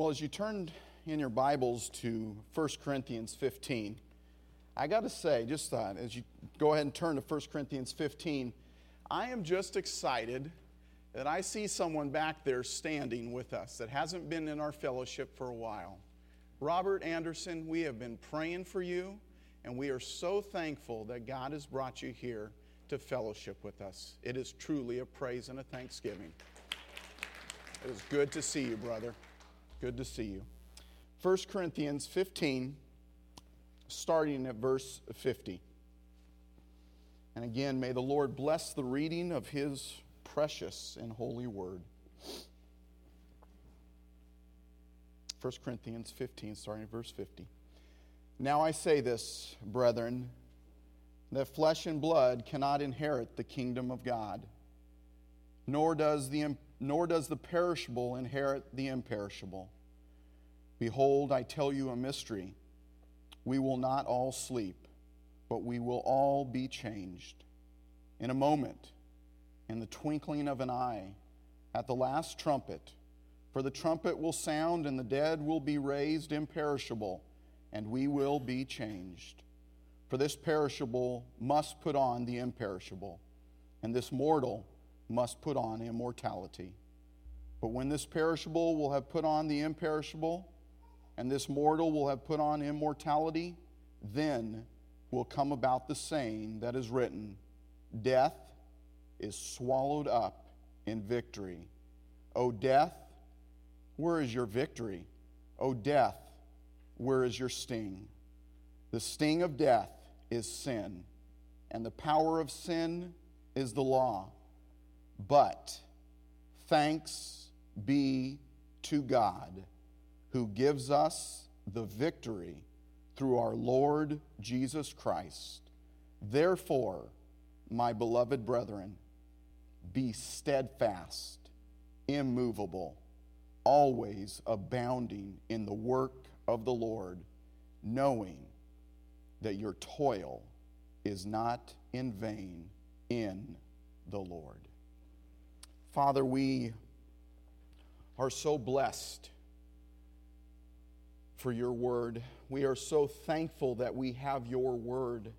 Well, as you turned in your Bibles to 1 Corinthians 15, I got to say, just thought, as you go ahead and turn to 1 Corinthians 15, I am just excited that I see someone back there standing with us that hasn't been in our fellowship for a while. Robert Anderson, we have been praying for you, and we are so thankful that God has brought you here to fellowship with us. It is truly a praise and a thanksgiving. It is good to see you, brother. Good to see you. 1 Corinthians 15, starting at verse 50. And again, may the Lord bless the reading of his precious and holy word. 1 Corinthians 15, starting at verse 50. Now I say this, brethren, that flesh and blood cannot inherit the kingdom of God, nor does the, nor does the perishable inherit the imperishable. Behold, I tell you a mystery. We will not all sleep, but we will all be changed. In a moment, in the twinkling of an eye, at the last trumpet, for the trumpet will sound, and the dead will be raised imperishable, and we will be changed. For this perishable must put on the imperishable, and this mortal must put on immortality. But when this perishable will have put on the imperishable, and this mortal will have put on immortality, then will come about the saying that is written Death is swallowed up in victory. O death, where is your victory? O death, where is your sting? The sting of death is sin, and the power of sin is the law. But thanks be to God who gives us the victory through our Lord Jesus Christ. Therefore, my beloved brethren, be steadfast, immovable, always abounding in the work of the Lord, knowing that your toil is not in vain in the Lord. Father, we are so blessed for your word. We are so thankful that we have your word.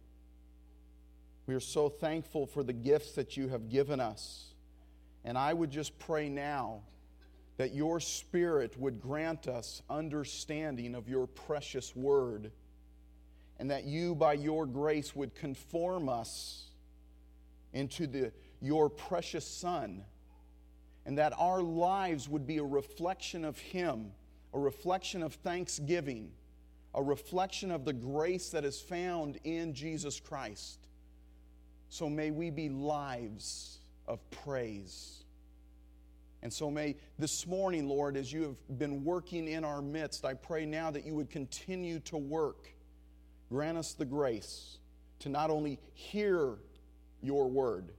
We are so thankful for the gifts that you have given us. And I would just pray now that your Spirit would grant us understanding of your precious word, and that you, by your grace, would conform us into the, your precious Son, and that our lives would be a reflection of Him, a reflection of thanksgiving, a reflection of the grace that is found in Jesus Christ. So may we be lives of praise. And so may this morning, Lord, as you have been working in our midst, I pray now that you would continue to work. Grant us the grace to not only hear your word,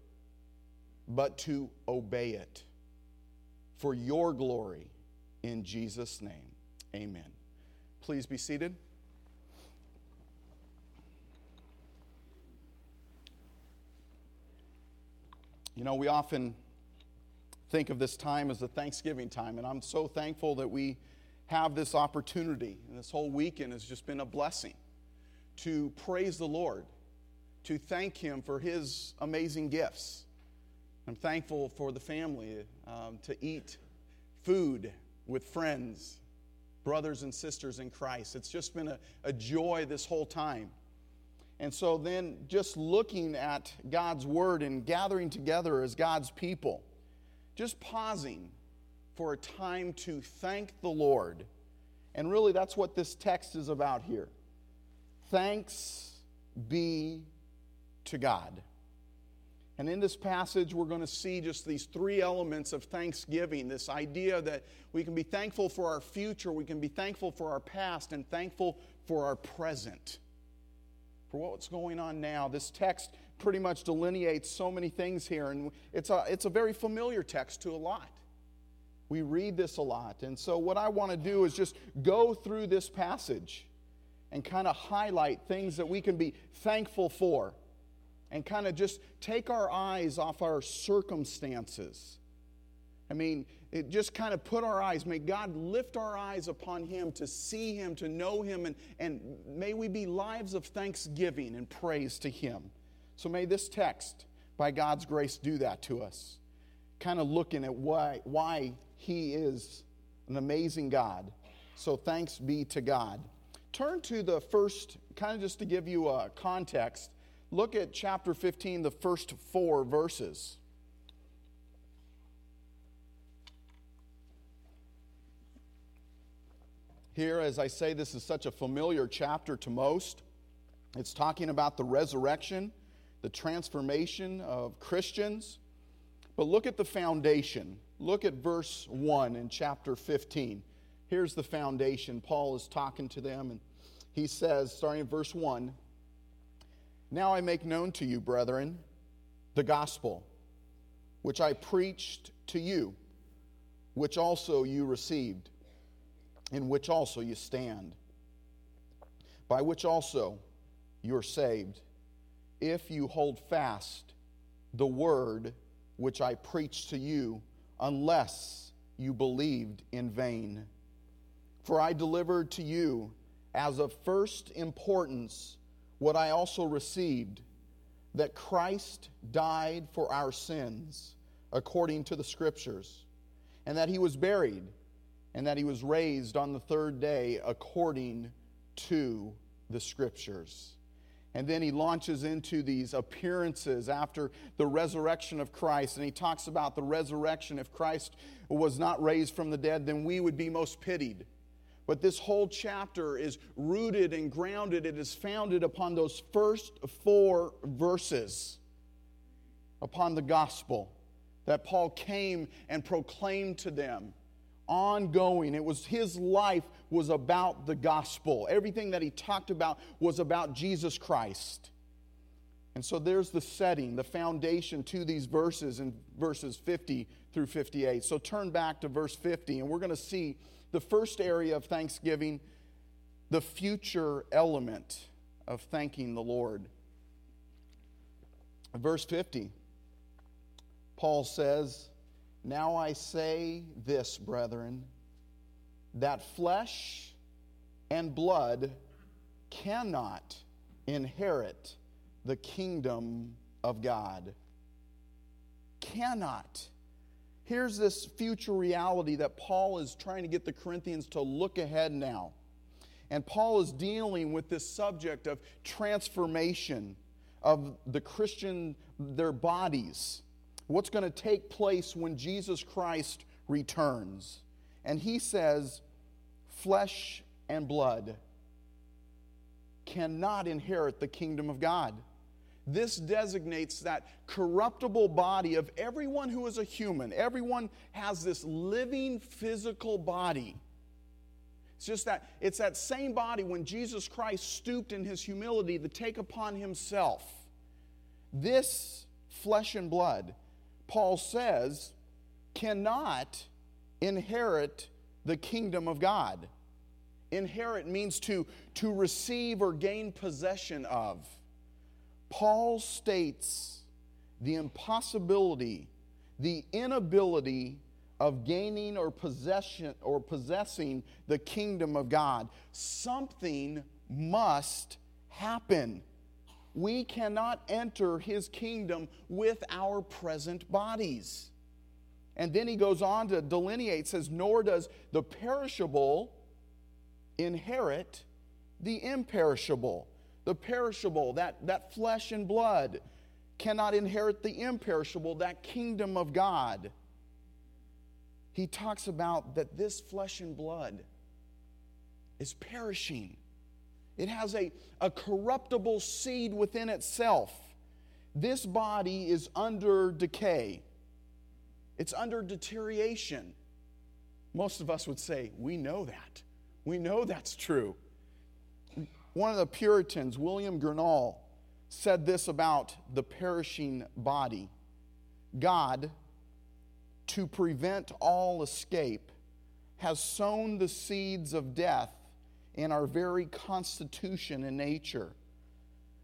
but to obey it for your glory. In Jesus' name, amen. Please be seated. You know, we often think of this time as a Thanksgiving time, and I'm so thankful that we have this opportunity. And this whole weekend has just been a blessing to praise the Lord, to thank Him for His amazing gifts. I'm thankful for the family um, to eat food with friends, brothers and sisters in Christ. It's just been a, a joy this whole time. And so then just looking at God's word and gathering together as God's people, just pausing for a time to thank the Lord. And really, that's what this text is about here. Thanks be to God. And in this passage, we're going to see just these three elements of thanksgiving this idea that we can be thankful for our future, we can be thankful for our past, and thankful for our present for what's going on now. This text pretty much delineates so many things here, and it's a, it's a very familiar text to a lot. We read this a lot. And so, what I want to do is just go through this passage and kind of highlight things that we can be thankful for and kind of just take our eyes off our circumstances I mean, it just kind of put our eyes, may God lift our eyes upon Him to see Him, to know Him, and, and may we be lives of thanksgiving and praise to Him. So may this text, by God's grace, do that to us. Kind of looking at why, why He is an amazing God. So thanks be to God. Turn to the first, kind of just to give you a context, look at chapter 15, the first four verses. Here, as I say, this is such a familiar chapter to most. It's talking about the resurrection, the transformation of Christians. But look at the foundation. Look at verse 1 in chapter 15. Here's the foundation. Paul is talking to them, and he says, starting in verse 1 Now I make known to you, brethren, the gospel, which I preached to you, which also you received in which also you stand, by which also you're saved, if you hold fast the word which I preached to you, unless you believed in vain. For I delivered to you as of first importance what I also received that Christ died for our sins according to the Scriptures, and that he was buried and that he was raised on the third day according to the scriptures. And then he launches into these appearances after the resurrection of Christ. And he talks about the resurrection. If Christ was not raised from the dead, then we would be most pitied. But this whole chapter is rooted and grounded, it is founded upon those first four verses, upon the gospel that Paul came and proclaimed to them ongoing. It was his life was about the gospel. Everything that he talked about was about Jesus Christ. And so there's the setting, the foundation to these verses in verses 50 through 58. So turn back to verse 50, and we're going to see the first area of thanksgiving, the future element of thanking the Lord. Verse 50, Paul says, now I say this, brethren, that flesh and blood cannot inherit the kingdom of God. Cannot. Here's this future reality that Paul is trying to get the Corinthians to look ahead now. And Paul is dealing with this subject of transformation of the Christian, their bodies what's going to take place when Jesus Christ returns. And he says, flesh and blood cannot inherit the kingdom of God. This designates that corruptible body of everyone who is a human. Everyone has this living physical body. It's just that it's that same body when Jesus Christ stooped in his humility to take upon himself this flesh and blood Paul says, cannot inherit the kingdom of God. Inherit means to, to receive or gain possession of. Paul states the impossibility, the inability of gaining or possession or possessing the kingdom of God. Something must happen we cannot enter his kingdom with our present bodies. And then he goes on to delineate, says, Nor does the perishable inherit the imperishable. The perishable, that, that flesh and blood, cannot inherit the imperishable, that kingdom of God. He talks about that this flesh and blood is perishing. It has a, a corruptible seed within itself. This body is under decay, it's under deterioration. Most of us would say, We know that. We know that's true. One of the Puritans, William Gurnall, said this about the perishing body God, to prevent all escape, has sown the seeds of death in our very constitution and nature.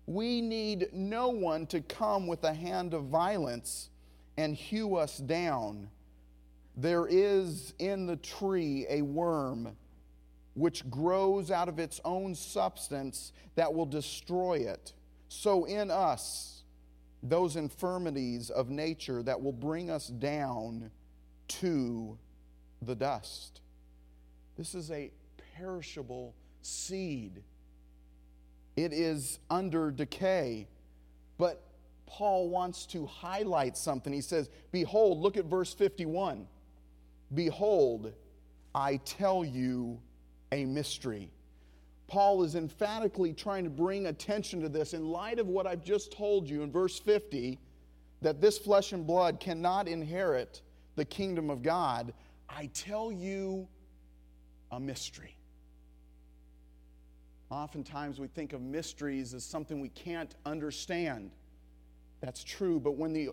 We need no one to come with a hand of violence and hew us down. There is in the tree a worm which grows out of its own substance that will destroy it. So in us, those infirmities of nature that will bring us down to the dust. This is a perishable seed. It is under decay. But Paul wants to highlight something. He says, Behold, look at verse 51. Behold, I tell you a mystery. Paul is emphatically trying to bring attention to this in light of what I've just told you in verse 50 that this flesh and blood cannot inherit the kingdom of God. I tell you a mystery. Oftentimes we think of mysteries as something we can't understand. That's true, but when, the,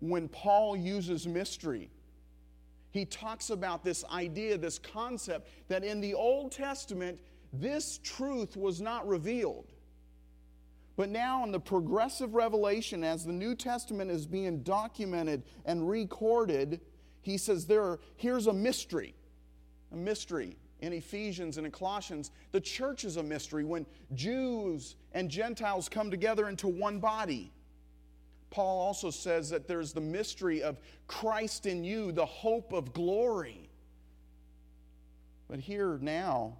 when Paul uses mystery, he talks about this idea, this concept, that in the Old Testament, this truth was not revealed. But now, in the progressive revelation, as the New Testament is being documented and recorded, he says, there are, here's a mystery. A mystery. In Ephesians and in Colossians, the church is a mystery when Jews and Gentiles come together into one body. Paul also says that there's the mystery of Christ in you, the hope of glory. But here now,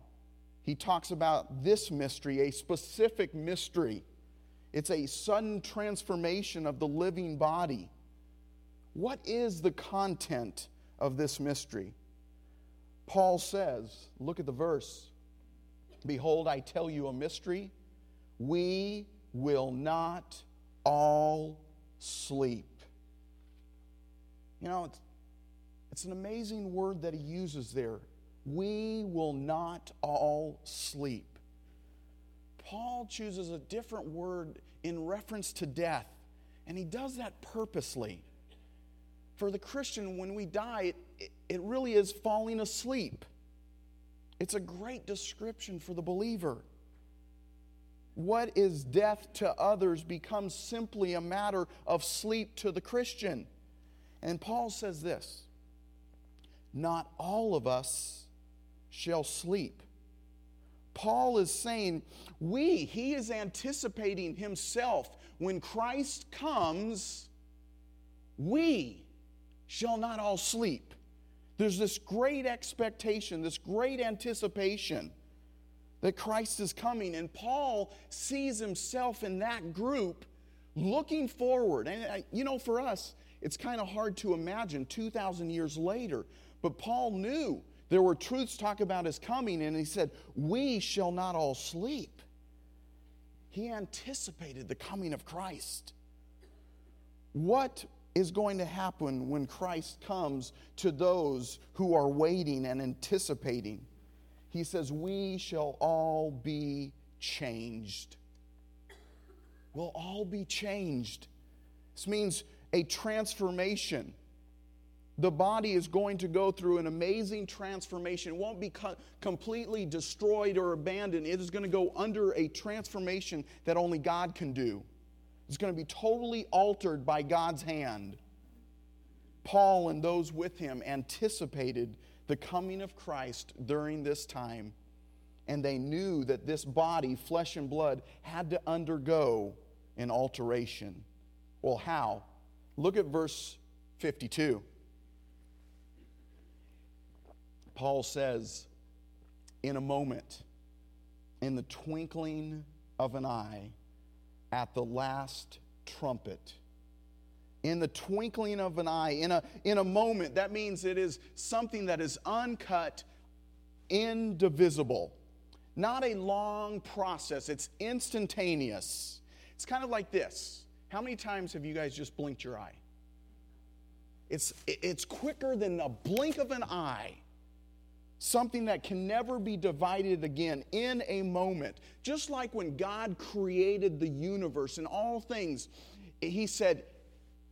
he talks about this mystery, a specific mystery. It's a sudden transformation of the living body. What is the content of this mystery? Paul says, look at the verse Behold, I tell you a mystery. We will not all sleep. You know, it's, it's an amazing word that he uses there. We will not all sleep. Paul chooses a different word in reference to death, and he does that purposely. For the Christian, when we die, it, it really is falling asleep. It's a great description for the believer what is death to others becomes simply a matter of sleep to the Christian. And Paul says this Not all of us shall sleep. Paul is saying, we, he is anticipating himself. When Christ comes, we shall not all sleep. There's this great expectation, this great anticipation that Christ is coming. And Paul sees himself in that group looking forward. And, uh, you know, for us, it's kind of hard to imagine 2,000 years later. But Paul knew there were truths talk about his coming, and he said, We shall not all sleep. He anticipated the coming of Christ. What is going to happen when Christ comes to those who are waiting and anticipating? He says, We shall all be changed. We'll all be changed. This means a transformation. The body is going to go through an amazing transformation. It won't be co- completely destroyed or abandoned. It is going to go under a transformation that only God can do. It's going to be totally altered by God's hand. Paul and those with him anticipated the coming of Christ during this time, and they knew that this body, flesh and blood, had to undergo an alteration. Well, how? Look at verse 52. Paul says, In a moment, in the twinkling of an eye, at the last trumpet, in the twinkling of an eye, in a, in a moment. That means it is something that is uncut, indivisible. Not a long process, it's instantaneous. It's kind of like this. How many times have you guys just blinked your eye? It's, it's quicker than a blink of an eye. Something that can never be divided again in a moment. Just like when God created the universe and all things, He said,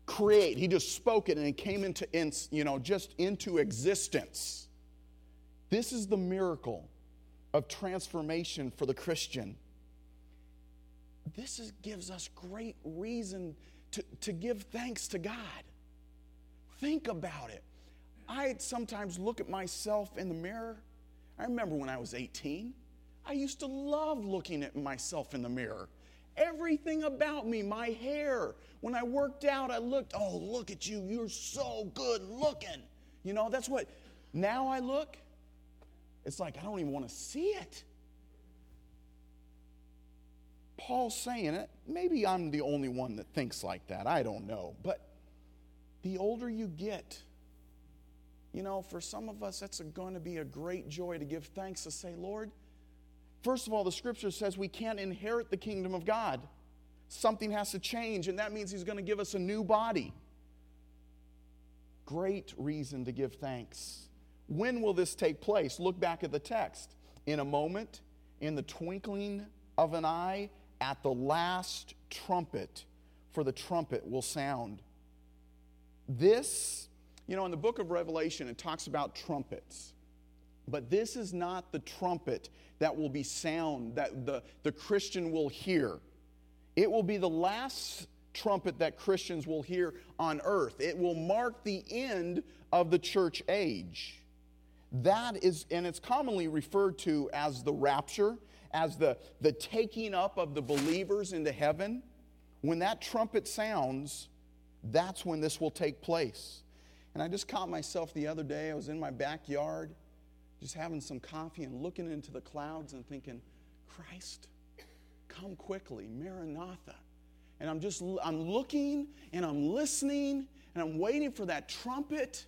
create. He just spoke it and it came into, you know, just into existence. This is the miracle of transformation for the Christian. This is, gives us great reason to, to give thanks to God. Think about it. I sometimes look at myself in the mirror. I remember when I was 18, I used to love looking at myself in the mirror. Everything about me, my hair. When I worked out, I looked, oh, look at you. You're so good looking. You know, that's what, now I look, it's like I don't even want to see it. Paul's saying it. Maybe I'm the only one that thinks like that. I don't know. But the older you get, you know, for some of us, that's going to be a great joy to give thanks to say, Lord, first of all, the scripture says we can't inherit the kingdom of God. Something has to change, and that means He's going to give us a new body. Great reason to give thanks. When will this take place? Look back at the text. In a moment, in the twinkling of an eye, at the last trumpet, for the trumpet will sound. This, you know, in the book of Revelation, it talks about trumpets. But this is not the trumpet that will be sound, that the, the Christian will hear. It will be the last trumpet that Christians will hear on earth. It will mark the end of the church age. That is, and it's commonly referred to as the rapture, as the, the taking up of the believers into heaven. When that trumpet sounds, that's when this will take place. And I just caught myself the other day. I was in my backyard, just having some coffee and looking into the clouds and thinking, Christ, come quickly, Maranatha. And I'm just, I'm looking and I'm listening and I'm waiting for that trumpet.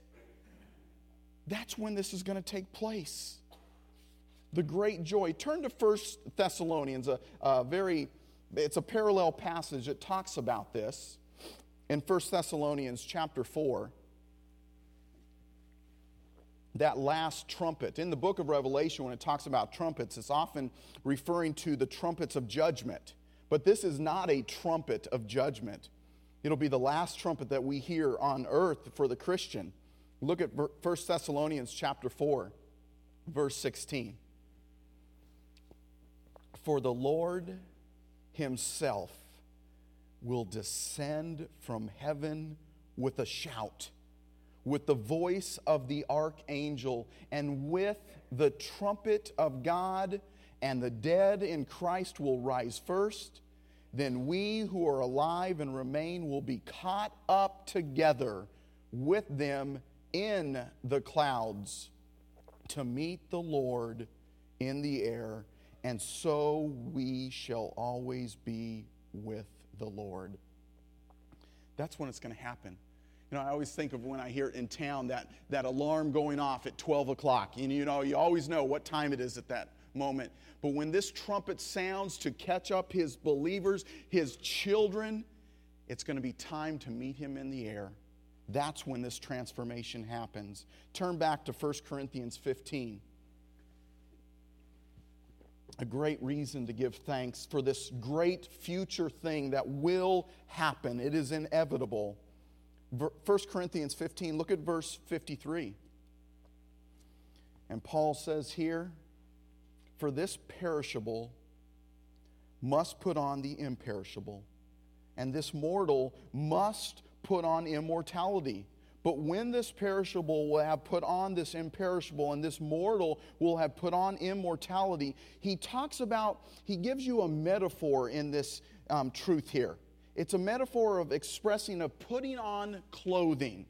That's when this is going to take place. The great joy. Turn to First Thessalonians, a, a very, it's a parallel passage that talks about this in 1 Thessalonians chapter 4, that last trumpet. In the book of Revelation, when it talks about trumpets, it's often referring to the trumpets of judgment. But this is not a trumpet of judgment. It'll be the last trumpet that we hear on earth for the Christian. Look at 1 Thessalonians chapter 4, verse 16. For the Lord himself will descend from heaven with a shout, with the voice of the archangel, and with the trumpet of God, and the dead in Christ will rise first. Then we who are alive and remain will be caught up together with them in the clouds to meet the Lord in the air, and so we shall always be with the Lord. That's when it's going to happen. You know, I always think of when I hear it in town that, that alarm going off at 12 o'clock. And you know, you always know what time it is at that moment. But when this trumpet sounds to catch up his believers, his children, it's going to be time to meet him in the air. That's when this transformation happens. Turn back to 1 Corinthians 15 a great reason to give thanks for this great future thing that will happen. It is inevitable. 1 Corinthians 15, look at verse 53. And Paul says here, For this perishable must put on the imperishable, and this mortal must put on immortality. But when this perishable will have put on this imperishable and this mortal will have put on immortality, he talks about, he gives you a metaphor in this um, truth here. It's a metaphor of expressing, of putting on clothing.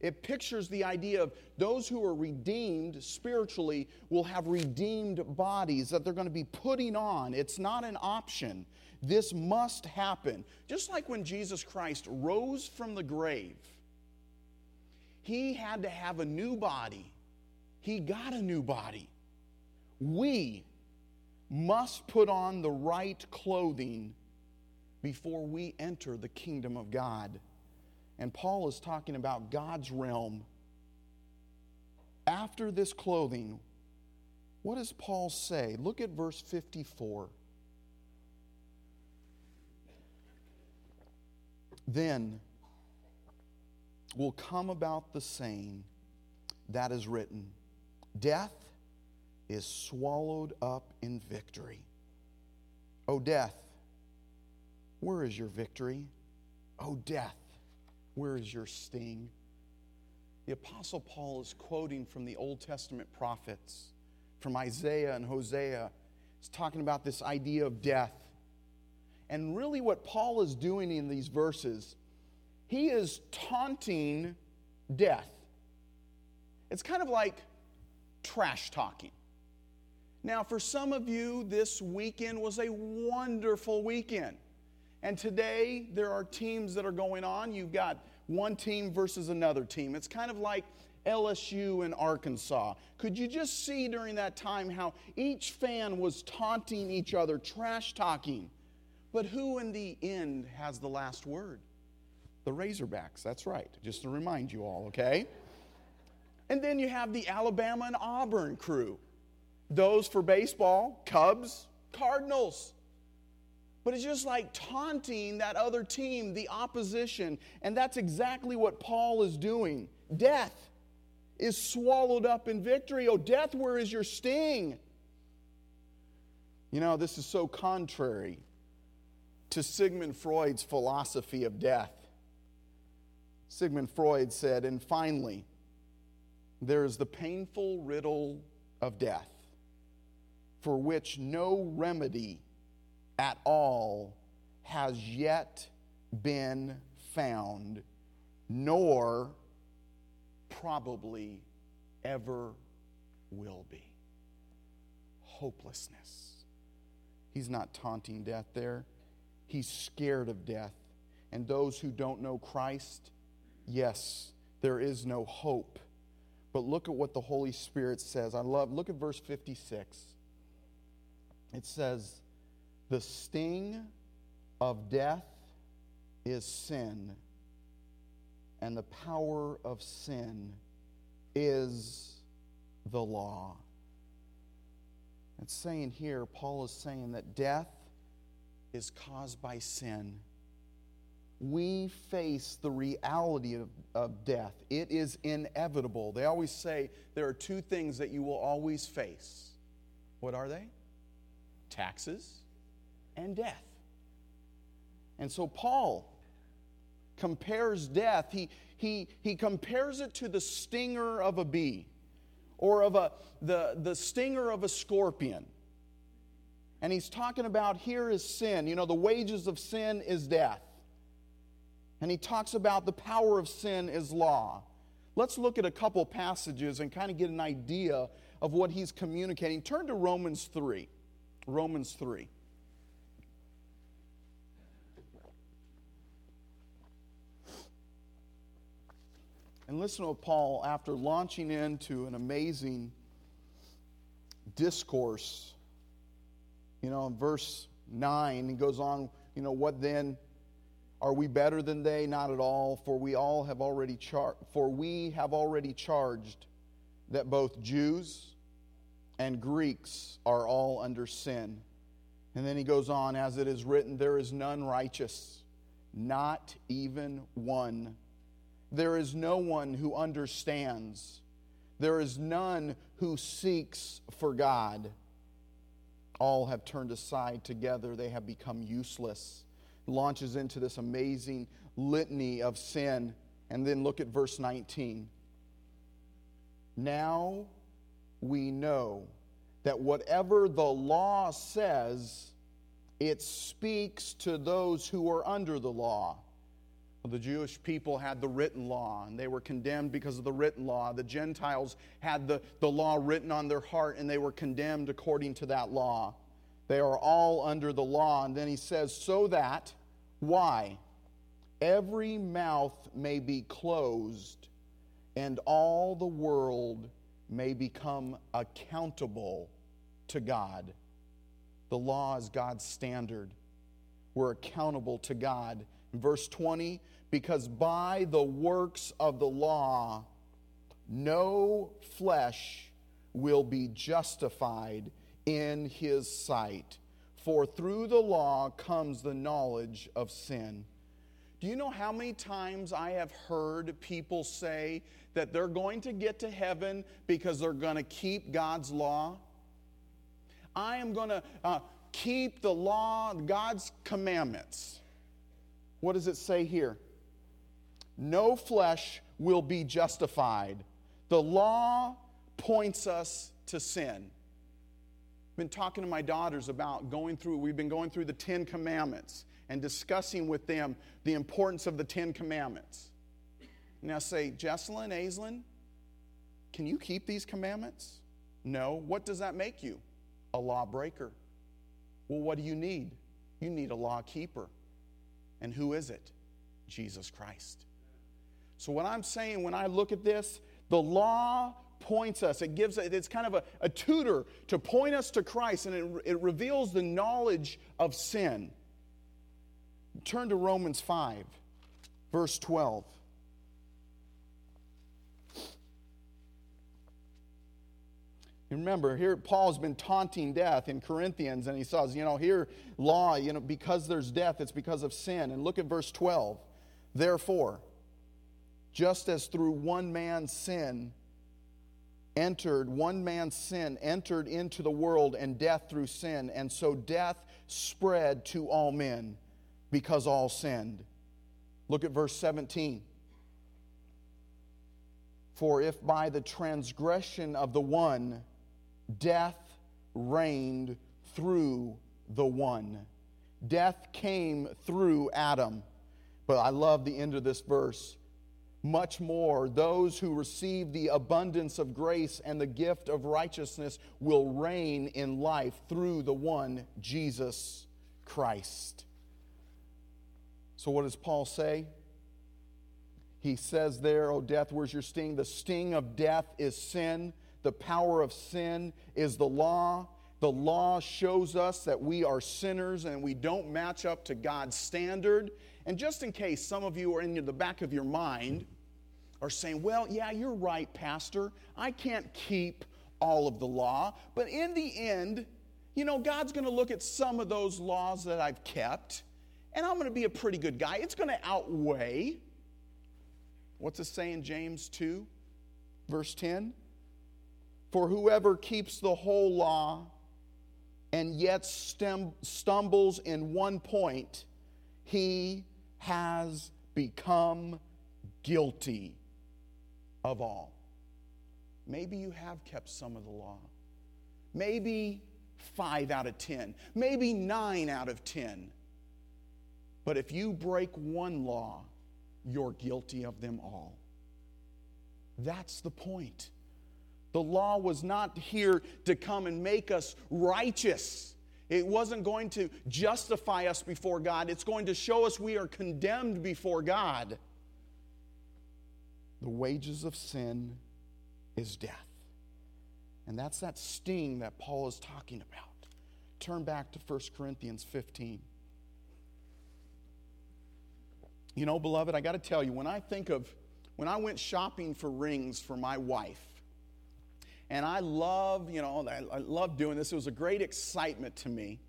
It pictures the idea of those who are redeemed spiritually will have redeemed bodies that they're going to be putting on. It's not an option. This must happen. Just like when Jesus Christ rose from the grave he had to have a new body. He got a new body. We must put on the right clothing before we enter the kingdom of God. And Paul is talking about God's realm. After this clothing, what does Paul say? Look at verse 54. Then will come about the saying that is written Death is swallowed up in victory. O death, where is your victory? O death, where is your sting? the Apostle Paul is quoting from the Old Testament prophets, from Isaiah and Hosea. He's talking about this idea of death. And really, what Paul is doing in these verses, he is taunting death. It's kind of like trash talking. Now, for some of you, this weekend was a wonderful weekend. And today, there are teams that are going on. You've got one team versus another team. It's kind of like LSU and Arkansas. Could you just see during that time how each fan was taunting each other, trash talking? But who in the end has the last word? The Razorbacks, that's right, just to remind you all, okay? And then you have the Alabama and Auburn crew. Those for baseball, Cubs, Cardinals. But it's just like taunting that other team, the opposition. And that's exactly what Paul is doing. Death is swallowed up in victory. Oh, death, where is your sting? You know, this is so contrary to Sigmund Freud's philosophy of death. Sigmund Freud said, and finally, there is the painful riddle of death, for which no remedy at all has yet been found, nor probably ever will be. Hopelessness. He's not taunting death there, he's scared of death. And those who don't know Christ, yes, there is no hope. But look at what the Holy Spirit says. I love, look at verse 56. It says, the sting of death is sin, and the power of sin is the law. It's saying here, Paul is saying that death is caused by sin. We face the reality of, of death. It is inevitable. They always say there are two things that you will always face. What are they? Taxes and death. And so Paul compares death, he, he, he compares it to the stinger of a bee or of a, the, the stinger of a scorpion. And he's talking about here is sin. You know, the wages of sin is death. And he talks about the power of sin is law. Let's look at a couple passages and kind of get an idea of what he's communicating. Turn to Romans 3. Romans 3. And listen to Paul after launching into an amazing discourse. You know, in verse 9, he goes on, you know, what then? Are we better than they? Not at all, for we all have already char- for we have already charged that both Jews and Greeks are all under sin. And then he goes on, as it is written, there is none righteous, not even one. There is no one who understands. There is none who seeks for God. All have turned aside together. They have become useless. Launches into this amazing litany of sin. And then look at verse 19. Now we know that whatever the law says, it speaks to those who are under the law the Jewish people had the written law, and they were condemned because of the written law. The Gentiles had the, the law written on their heart, and they were condemned according to that law. They are all under the law. And then he says, so that, why? Every mouth may be closed, and all the world may become accountable to God. The law is God's standard. We're accountable to God. Verse 20, because by the works of the law, no flesh will be justified in his sight. For through the law comes the knowledge of sin. Do you know how many times I have heard people say that they're going to get to heaven because they're going to keep God's law? I am going to uh, keep the law, God's commandments. What does it say here? no flesh will be justified. The law points us to sin. I've been talking to my daughters about going through, we've been going through the Ten Commandments and discussing with them the importance of the Ten Commandments. Now say, Jesselyn, Aislinn, can you keep these commandments? No. What does that make you? A lawbreaker. Well, what do you need? You need a law keeper. And who is it? Jesus Christ. So, what I'm saying when I look at this, the law points us. It gives it's kind of a, a tutor to point us to Christ, and it, it reveals the knowledge of sin. Turn to Romans 5, verse 12. Remember, here Paul's been taunting death in Corinthians, and he says, you know, here, law, you know, because there's death, it's because of sin. And look at verse 12. Therefore, just as through one man's sin entered, one man's sin entered into the world, and death through sin, and so death spread to all men because all sinned. Look at verse 17. For if by the transgression of the one, death reigned through the one. Death came through Adam. But I love the end of this verse. Much more, those who receive the abundance of grace and the gift of righteousness will reign in life through the one, Jesus Christ. So, what does Paul say? He says there, Oh, death, where's your sting? The sting of death is sin. The power of sin is the law. The law shows us that we are sinners and we don't match up to God's standard. And just in case some of you are in the back of your mind are saying, well, yeah, you're right, Pastor. I can't keep all of the law. But in the end, you know, God's going to look at some of those laws that I've kept, and I'm going to be a pretty good guy. It's going to outweigh. What's it say in James 2, verse 10? For whoever keeps the whole law and yet stumbles in one point, he has become guilty of all. Maybe you have kept some of the law. Maybe five out of ten. Maybe nine out of ten. But if you break one law, you're guilty of them all. That's the point. The law was not here to come and make us righteous. It wasn't going to justify us before God. It's going to show us we are condemned before God. The wages of sin is death. And that's that sting that Paul is talking about. Turn back to 1 Corinthians 15. You know, beloved, I got to tell you, when I think of when I went shopping for rings for my wife, and I love, you know, I, love doing this. It was a great excitement to me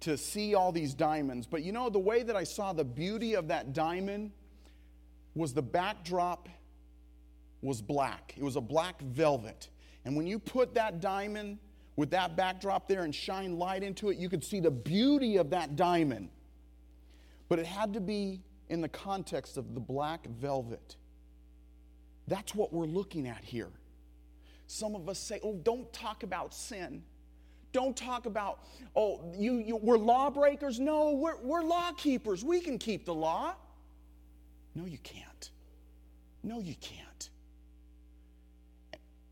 to see all these diamonds. But you know, the way that I saw the beauty of that diamond was the backdrop was black. It was a black velvet. And when you put that diamond with that backdrop there and shine light into it, you could see the beauty of that diamond. But it had to be in the context of the black velvet. That's what we're looking at here. Some of us say, oh, don't talk about sin. Don't talk about, oh, you, you, we're lawbreakers. No, we're, we're law keepers. We can keep the law. No, you can't. No, you can't.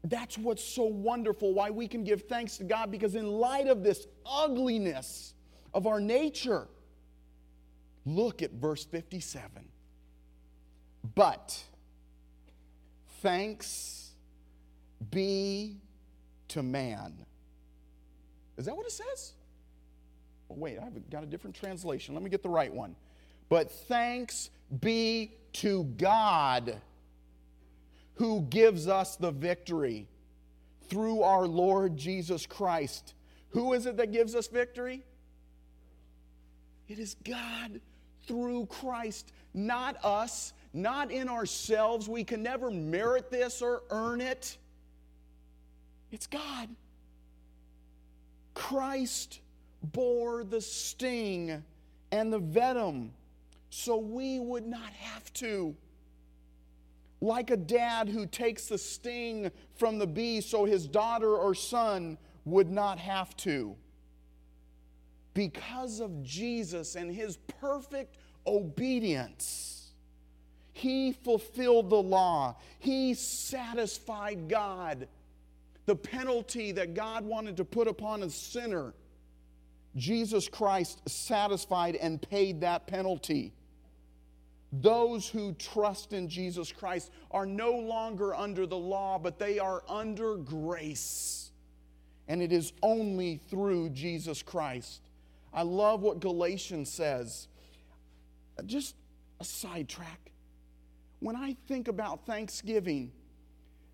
That's what's so wonderful, why we can give thanks to God, because in light of this ugliness of our nature, look at verse 57. But thanks be to man. Is that what it says? Oh, wait, I've got a different translation. Let me get the right one. But thanks be to God who gives us the victory through our Lord Jesus Christ. Who is it that gives us victory? It is God through Christ, not us, not in ourselves. We can never merit this or earn it. It's God. Christ bore the sting and the venom so we would not have to. like a dad who takes the sting from the bee so his daughter or son would not have to. Because of Jesus and his perfect obedience, he fulfilled the law, he satisfied God. The penalty that God wanted to put upon a sinner, Jesus Christ satisfied and paid that penalty. Those who trust in Jesus Christ are no longer under the law, but they are under grace. And it is only through Jesus Christ. I love what Galatians says. Just a sidetrack. When I think about Thanksgiving,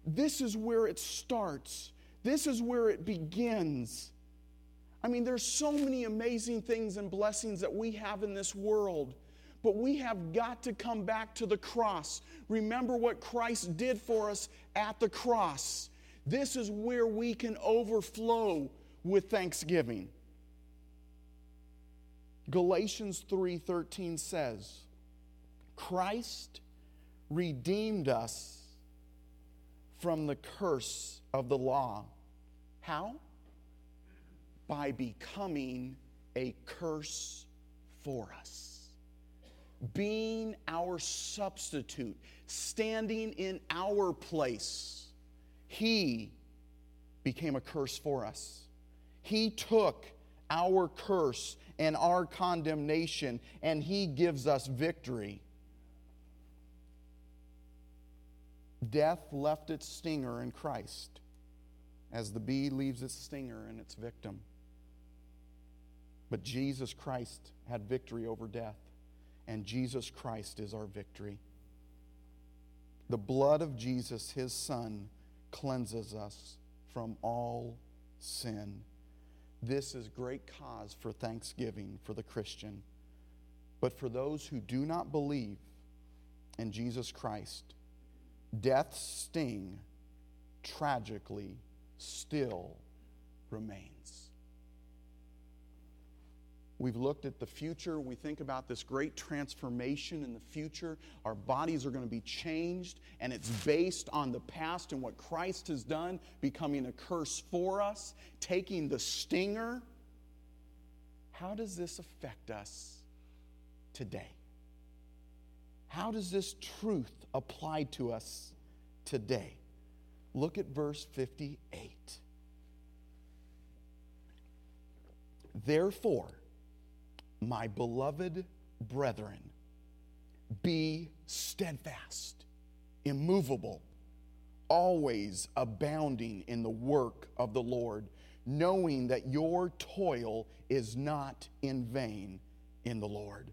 this is where it starts, this is where it begins. I mean, there's so many amazing things and blessings that we have in this world. But we have got to come back to the cross. Remember what Christ did for us at the cross. This is where we can overflow with thanksgiving. Galatians 3:13 says, Christ redeemed us from the curse of the law. How? By becoming a curse for us. Being our substitute, standing in our place. He became a curse for us. He took our curse and our condemnation, and He gives us victory. Death left its stinger in Christ, as the bee leaves its stinger in its victim. But Jesus Christ had victory over death, and Jesus Christ is our victory. The blood of Jesus, his Son, cleanses us from all sin. This is great cause for thanksgiving for the Christian. But for those who do not believe in Jesus Christ, death's sting tragically still remains. We've looked at the future. We think about this great transformation in the future. Our bodies are going to be changed, and it's based on the past and what Christ has done, becoming a curse for us, taking the stinger. How does this affect us today? How does this truth apply to us today? Look at verse 58. Therefore, my beloved brethren, be steadfast, immovable, always abounding in the work of the Lord, knowing that your toil is not in vain in the Lord.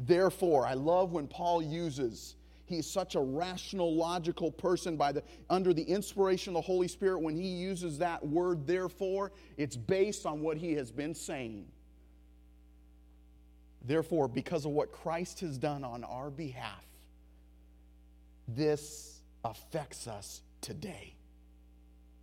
Therefore, I love when Paul uses he's such a rational logical person by the under the inspiration of the holy spirit when he uses that word therefore it's based on what he has been saying Therefore, because of what Christ has done on our behalf, this affects us today.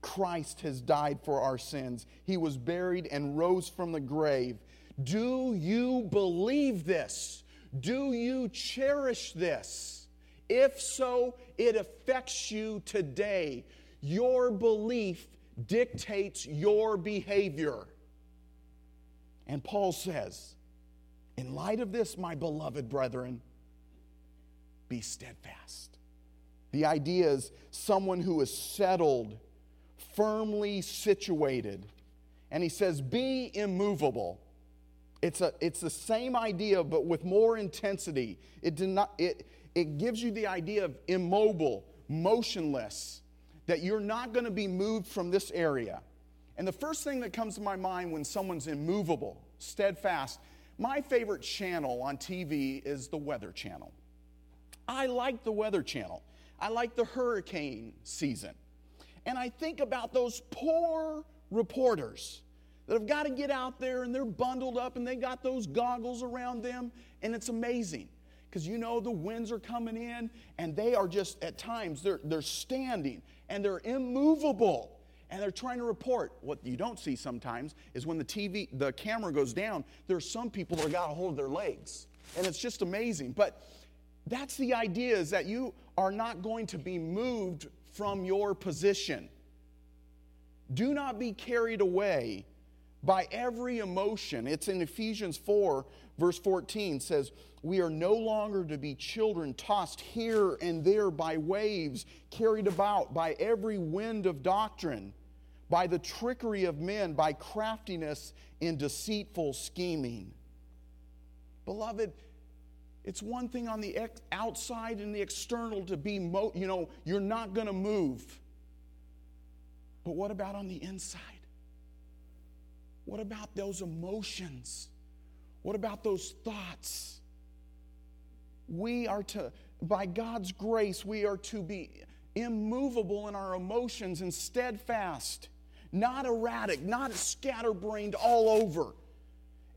Christ has died for our sins. He was buried and rose from the grave. Do you believe this? Do you cherish this? If so, it affects you today. Your belief dictates your behavior. And Paul says, in light of this, my beloved brethren, be steadfast. The idea is someone who is settled, firmly situated. And he says, be immovable. It's, a, it's the same idea, but with more intensity. It, did not, it, it gives you the idea of immobile, motionless, that you're not going to be moved from this area. And the first thing that comes to my mind when someone's immovable, steadfast, my favorite channel on TV is the Weather Channel. I like the Weather Channel. I like the hurricane season. And I think about those poor reporters that have got to get out there and they're bundled up and they got those goggles around them, and it's amazing. Because you know the winds are coming in and they are just at times they're, they're standing and they're immovable and they're trying to report. What you don't see sometimes is when the TV, the camera goes down, there's some people that got a hold of their legs. And it's just amazing. But that's the idea is that you are not going to be moved from your position. Do not be carried away by every emotion. It's in Ephesians 4, verse 14 says, We are no longer to be children tossed here and there by waves, carried about by every wind of doctrine, by the trickery of men, by craftiness in deceitful scheming. Beloved, it's one thing on the ex- outside and the external to be, mo- you know, you're not going to move. But what about on the inside? What about those emotions? What about those thoughts? We are to, by God's grace, we are to be immovable in our emotions and steadfast, not erratic, not scatterbrained all over.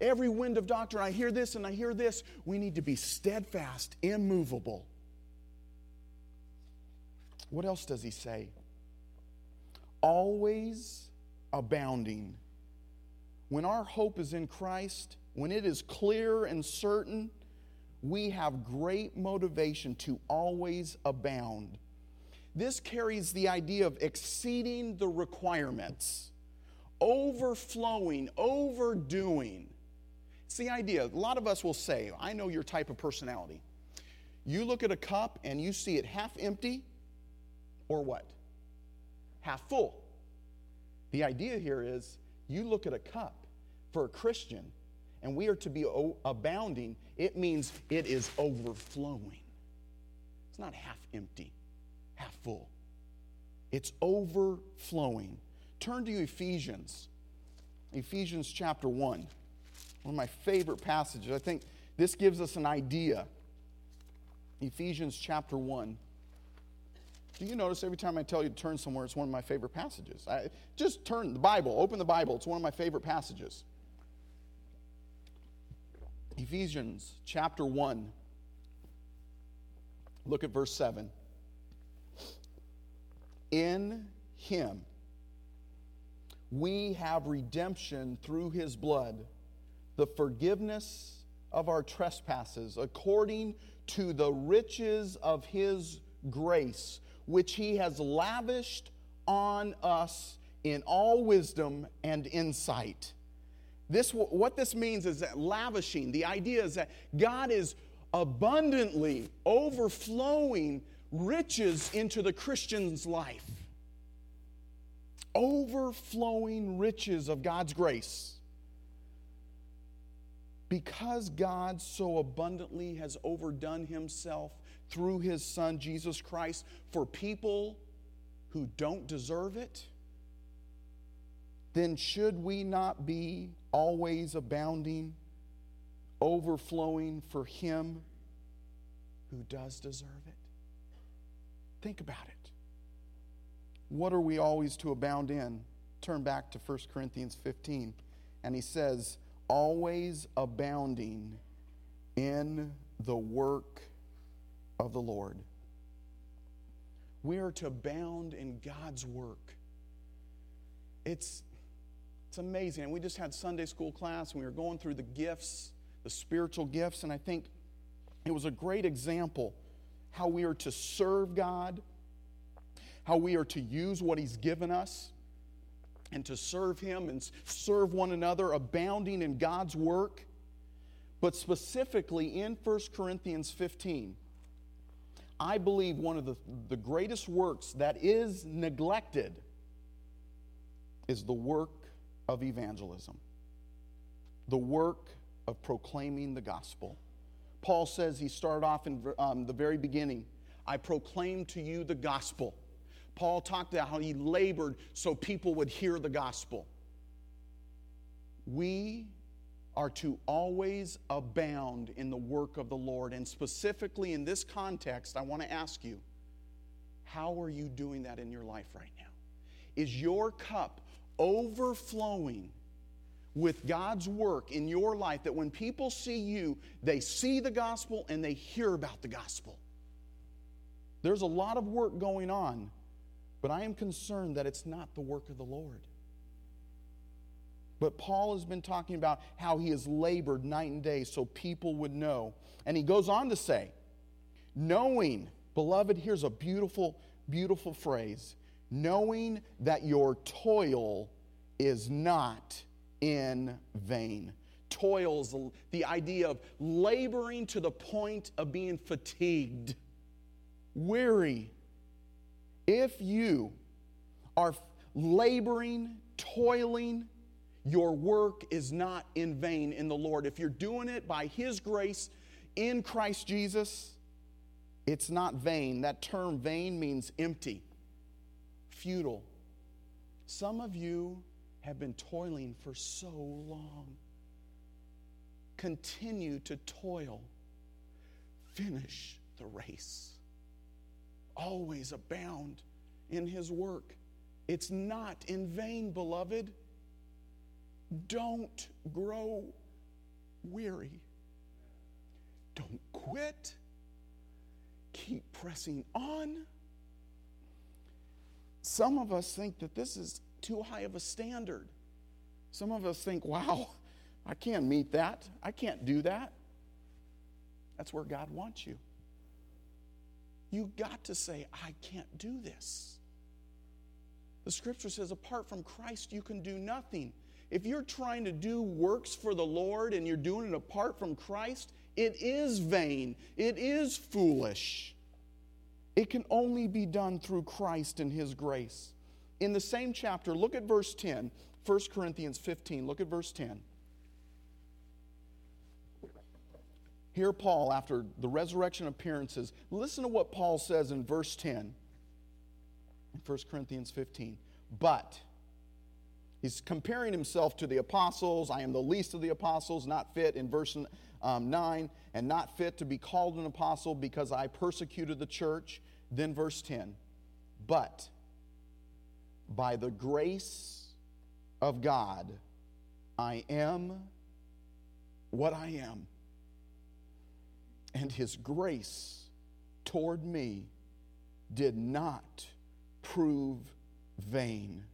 Every wind of doctrine, I hear this and I hear this. We need to be steadfast, immovable. What else does he say? Always abounding. When our hope is in Christ, when it is clear and certain, we have great motivation to always abound. This carries the idea of exceeding the requirements, overflowing, overdoing. It's the idea. A lot of us will say, I know your type of personality. You look at a cup and you see it half empty or what? Half full. The idea here is you look at a cup for a Christian and we are to be abounding, it means it is overflowing. It's not half empty, half full. It's overflowing. Turn to Ephesians, Ephesians chapter 1 one of my favorite passages. I think this gives us an idea. Ephesians chapter 1. Do you notice every time I tell you to turn somewhere, it's one of my favorite passages? I, just turn the Bible, open the Bible. It's one of my favorite passages. Ephesians chapter 1. Look at verse 7. In him we have redemption through his blood the forgiveness of our trespasses according to the riches of his grace, which he has lavished on us in all wisdom and insight. This, what this means is that lavishing, the idea is that God is abundantly overflowing riches into the Christian's life. Overflowing riches of God's grace because God so abundantly has overdone himself through his son Jesus Christ for people who don't deserve it, then should we not be always abounding, overflowing for him who does deserve it? Think about it. What are we always to abound in? Turn back to 1 Corinthians 15, and he says, always abounding in the work of the Lord. We are to abound in God's work. It's, it's amazing. And we just had Sunday school class, and we were going through the gifts, the spiritual gifts, and I think it was a great example how we are to serve God, how we are to use what He's given us and to serve Him and serve one another, abounding in God's work. But specifically in 1 Corinthians 15, I believe one of the, the greatest works that is neglected is the work of evangelism, the work of proclaiming the gospel. Paul says he started off in um, the very beginning I proclaim to you the gospel. Paul talked about how he labored so people would hear the gospel. We are to always abound in the work of the Lord. And specifically in this context, I want to ask you how are you doing that in your life right now? Is your cup overflowing with God's work in your life that when people see you, they see the gospel and they hear about the gospel? There's a lot of work going on but I am concerned that it's not the work of the Lord. But Paul has been talking about how he has labored night and day so people would know. And he goes on to say, knowing, Beloved, here's a beautiful, beautiful phrase knowing that your toil is not in vain. Toil is the idea of laboring to the point of being fatigued, weary. If you are laboring, toiling, your work is not in vain in the Lord. If you're doing it by His grace in Christ Jesus, it's not vain. That term vain means empty, futile. Some of you have been toiling for so long. Continue to toil. Finish the race. Always abound in His work. It's not in vain, beloved. Don't grow weary. Don't quit. Keep pressing on. Some of us think that this is too high of a standard. Some of us think, wow, I can't meet that. I can't do that. That's where God wants you. You got to say, I can't do this. The scripture says, apart from Christ, you can do nothing. If you're trying to do works for the Lord and you're doing it apart from Christ, it is vain. It is foolish. It can only be done through Christ and His grace. In the same chapter, look at verse 10, 1 Corinthians 15. Look at verse 10. Here, Paul, after the resurrection appearances, listen to what Paul says in verse 10 in 1 Corinthians 15. But, he's comparing himself to the apostles. I am the least of the apostles, not fit in verse um, 9, and not fit to be called an apostle because I persecuted the church. Then, verse 10. But, by the grace of God, I am what I am. And his grace toward me did not prove vain,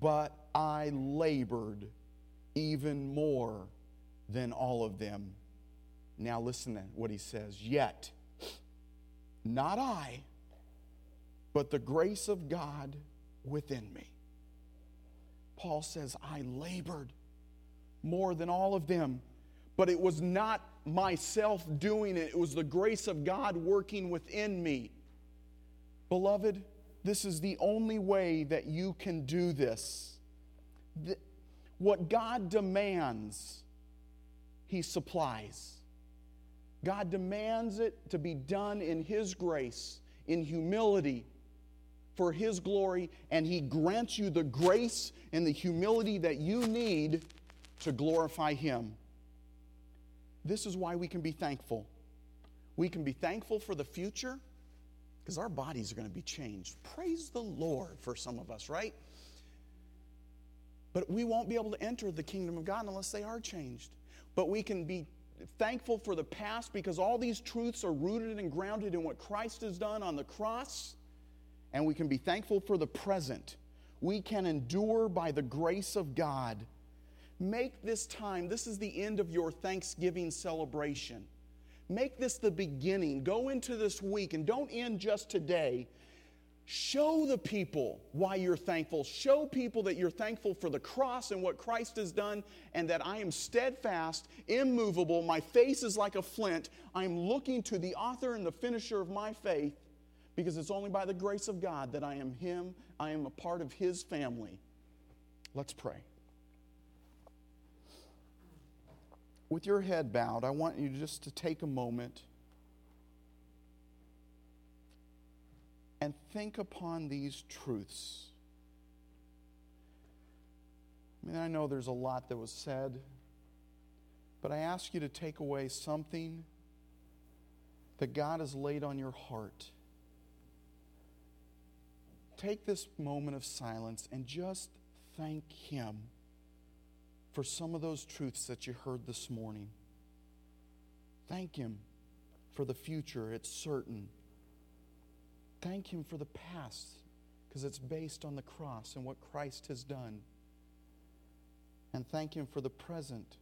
but I labored even more than all of them. Now, listen to what he says. Yet, not I, but the grace of God within me. Paul says, I labored more than all of them, but it was not myself doing it, it was the grace of God working within me. Beloved, this is the only way that you can do this. what God demands, He supplies. God demands it to be done in His grace, in humility, for His glory, and He grants you the grace and the humility that you need to glorify Him. This is why we can be thankful. We can be thankful for the future because our bodies are going to be changed. Praise the Lord for some of us, right? But we won't be able to enter the kingdom of God unless they are changed. But we can be thankful for the past because all these truths are rooted and grounded in what Christ has done on the cross and we can be thankful for the present. We can endure by the grace of God. Make this time, this is the end of your Thanksgiving celebration. Make this the beginning. Go into this week and don't end just today. Show the people why you're thankful. Show people that you're thankful for the cross and what Christ has done, and that I am steadfast, immovable. My face is like a flint. I'm looking to the author and the finisher of my faith because it's only by the grace of God that I am Him, I am a part of His family. Let's pray. With your head bowed, I want you just to take a moment and think upon these truths. I mean, I know there's a lot that was said, but I ask you to take away something that God has laid on your heart take this moment of silence and just thank Him for some of those truths that you heard this morning. Thank Him for the future, it's certain. Thank Him for the past, because it's based on the cross and what Christ has done. And thank Him for the present,